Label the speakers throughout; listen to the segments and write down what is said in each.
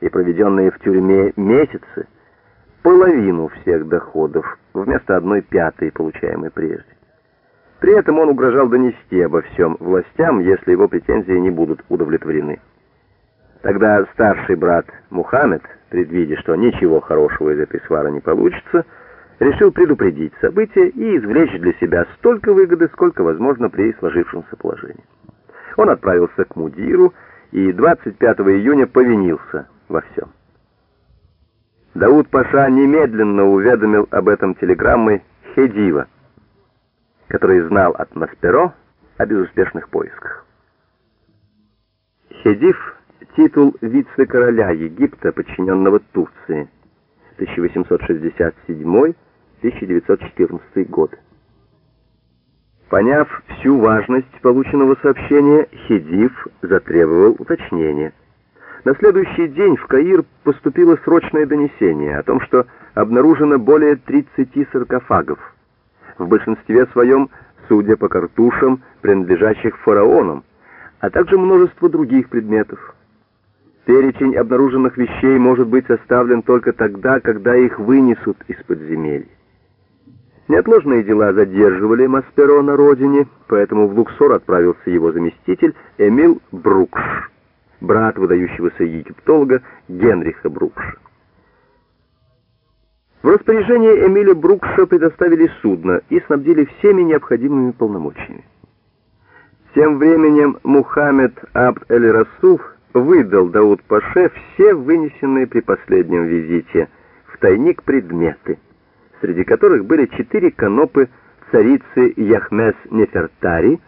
Speaker 1: и проведенные в тюрьме месяцы половину всех доходов вместо одной пятой, получаемой прежде. При этом он угрожал донести обо всем властям, если его претензии не будут удовлетворены. Тогда старший брат Мухаммед, предвидя, что ничего хорошего из этой свары не получится, решил предупредить события и извлечь для себя столько выгоды, сколько возможно при сложившемся положении. Он отправился к Мудиру и 25 июня повинился во всем. Дауд Паша немедленно уведомил об этом телеграммой Хедива, который знал от Масперо о безуспешных поисках. Хедив — титул вице-короля Египта, подчиненного Турции, 1867-1914 год. Поняв всю важность полученного сообщения, Хедив затребовал уточнения. На следующий день в Каир поступило срочное донесение о том, что обнаружено более 30 саркофагов, в большинстве своем, судя по картушам, принадлежащих фараонам, а также множество других предметов. Перечень обнаруженных вещей может быть составлен только тогда, когда их вынесут из подземелья. Неотложные дела задерживали Масперо на родине, поэтому в Луксор отправился его заместитель Эмил Брукш брат выдающегося египтолога Генриха Брукша. В распоряжение Эмиля Брукша предоставили судно и снабдили всеми необходимыми полномочиями. Тем временем Мухаммед Абд-эль-Расуф выдал Дауд-Паше все вынесенные при последнем визите в тайник предметы, среди которых были четыре канопы царицы Яхмес Нефертари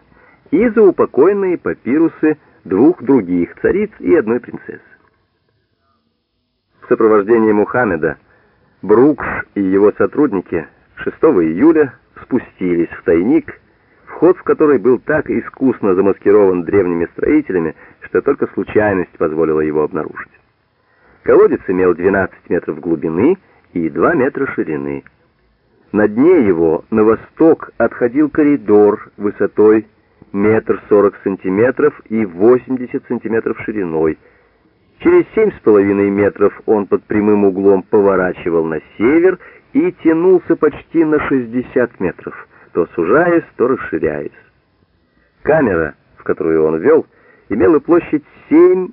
Speaker 1: и заупокойные папирусы двух других цариц и одной принцессы. В сопровождении Мухаммеда Брукш и его сотрудники 6 июля спустились в тайник, вход в который был так искусно замаскирован древними строителями, что только случайность позволила его обнаружить. Колодец имел 12 метров глубины и 2 метра ширины. На дне его на восток отходил коридор высотой метр сорок сантиметров и восемьдесят сантиметров шириной. Через семь с половиной метров он под прямым углом поворачивал на север и тянулся почти на шестьдесят метров, то сужаясь, то расширяясь. Камера, в которую он вел, имела площадь семь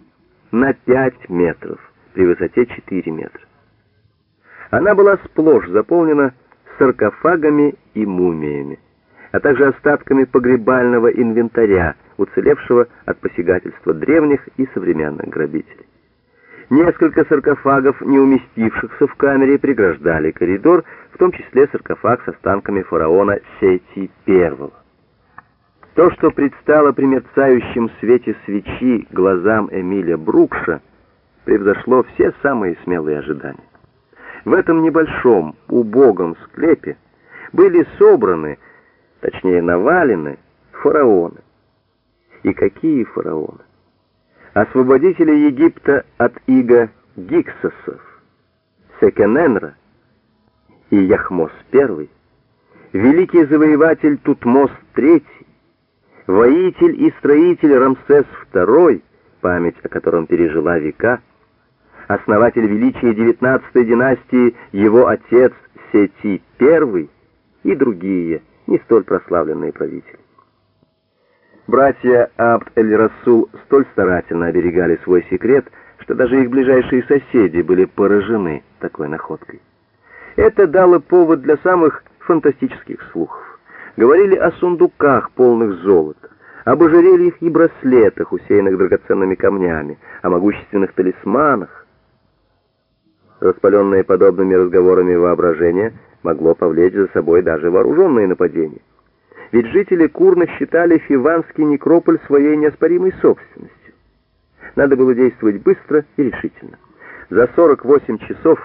Speaker 1: на пять метров при высоте четыре метра. Она была сплошь заполнена саркофагами и мумиями а также остатками погребального инвентаря, уцелевшего от посягательства древних и современных грабителей. Несколько саркофагов, не уместившихся в камере, преграждали коридор, в том числе саркофаг с останками фараона Сети I. То, что предстало при мерцающем свете свечи глазам Эмиля Брукша, превзошло все самые смелые ожидания. В этом небольшом, убогом склепе были собраны точнее навалены, фараоны. И какие фараоны? Освободители Египта от иго Гиксосов, Секененра и Яхмос I, великий завоеватель Тутмос III, воитель и строитель Рамсес II, память о котором пережила века, основатель величия XIX династии, его отец Сети I и другие – не столь прославленные правители. Братья Абд-эль-Расул столь старательно оберегали свой секрет, что даже их ближайшие соседи были поражены такой находкой. Это дало повод для самых фантастических слухов. Говорили о сундуках, полных золота, об ожерельях и браслетах, усеянных драгоценными камнями, о могущественных талисманах. Распаленные подобными разговорами воображения – могло повлечь за собой даже вооруженные нападения. Ведь жители Курна считали Фиванский некрополь своей неоспоримой собственностью. Надо было действовать быстро и решительно. За 48 часов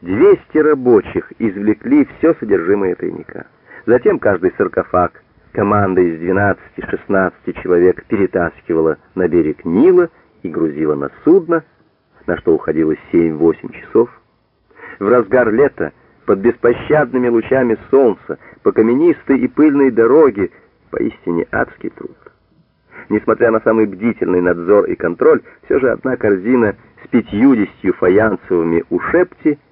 Speaker 1: 200 рабочих извлекли все содержимое тайника. Затем каждый саркофаг команда из 12-16 человек перетаскивала на берег Нила и грузила на судно, на что уходило 7-8 часов. В разгар лета под беспощадными лучами солнца, по каменистой и пыльной дороге, поистине адский труд. Несмотря на самый бдительный надзор и контроль, все же одна корзина с пятьюдесятью фаянсовыми ушепти